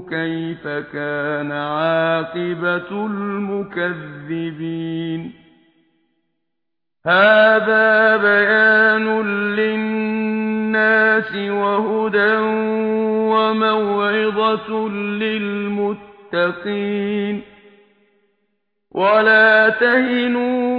كيف كان عاقبة المكذبين. هذا بيان للناس وهدى وموعظة للمتقين. ولا تهنوا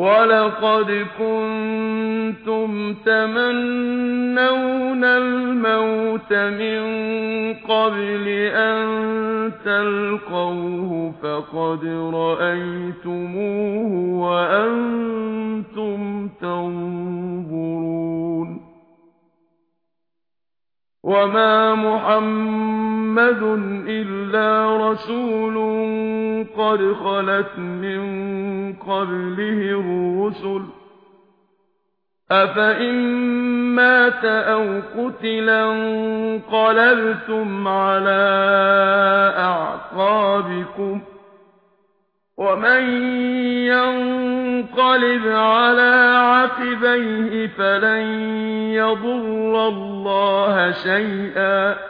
وَلَقَدْ كُنْتُمْ تَمَنَّوْنَ الْمَوْتَ مِنْ قَبْلِ أَنْ تَلْقَوْهُ فَقَدْ رَأَيْتُمُوهُ وَأَنْتُمْ تَنْظُرُونَ وَمَا مُحَمَّدٌ محمد إلا رسول قد خلت من قبله الرسل. أفإن مات أو قتلا قللتم على أعقابكم. ومن ينقلب على عقبيه فلن يضر الله شيئا.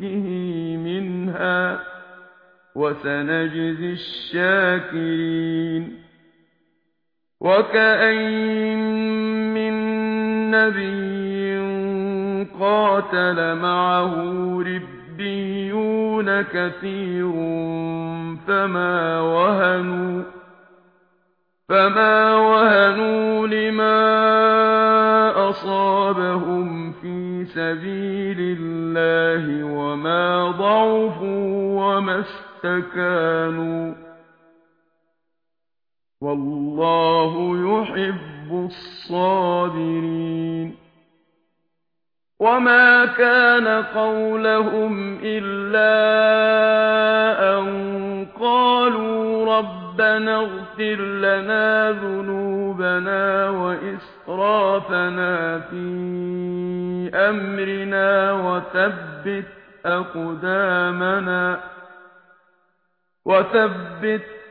نسقه منها وسنجزي الشاكرين وكأين من نبي قاتل معه ربيون كثير فما وهنوا فما والله يحب الصابرين. وما كان قولهم إلا أن قالوا ربنا اغفر لنا ذنوبنا وإسرافنا في أمرنا وثبت أقدامنا وثبت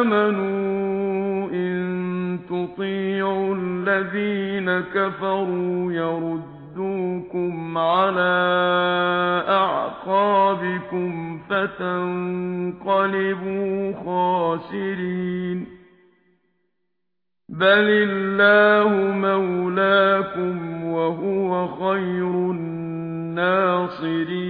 آمَنُوا إِن تُطِيعُوا الَّذِينَ كَفَرُوا يَرُدُّوكُمْ عَلَى أَعْقَابِكُمْ فَتَنقَلِبُوا خَاسِرِينَ بَلِ اللَّهُ مَوْلَاكُمْ وَهُوَ خَيْرُ النَّاصِرِينَ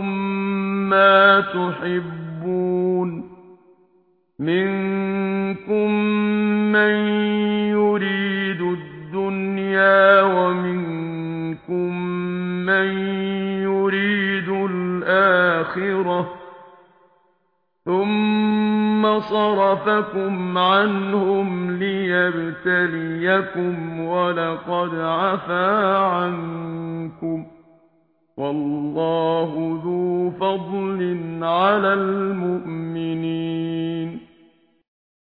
مَا تُحِبُّونَ مِنكُم مَّن يُرِيدُ الدُّنْيَا وَمِنكُم مَّن يُرِيدُ الْآخِرَةَ ثُمَّ صَرَفَكُمْ عَنْهُمْ لِيَبْتَلِيَكُمْ وَلَقَدْ عَفَا عَنكُمْ والله ذو فضل على المؤمنين.